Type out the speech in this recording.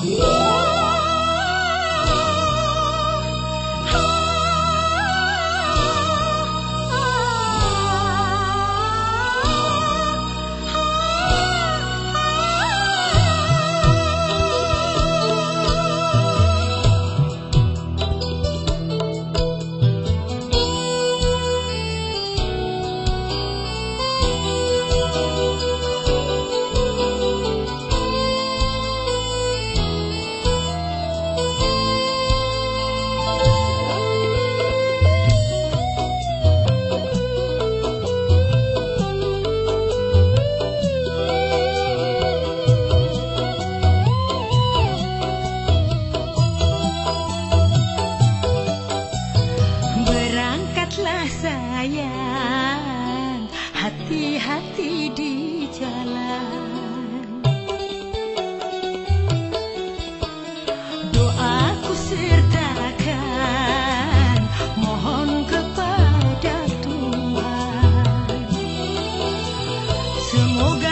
Yeah. Sayang Hati-hati di jalan. Doaku sertakan Mohon kepada Tuhan. Semoga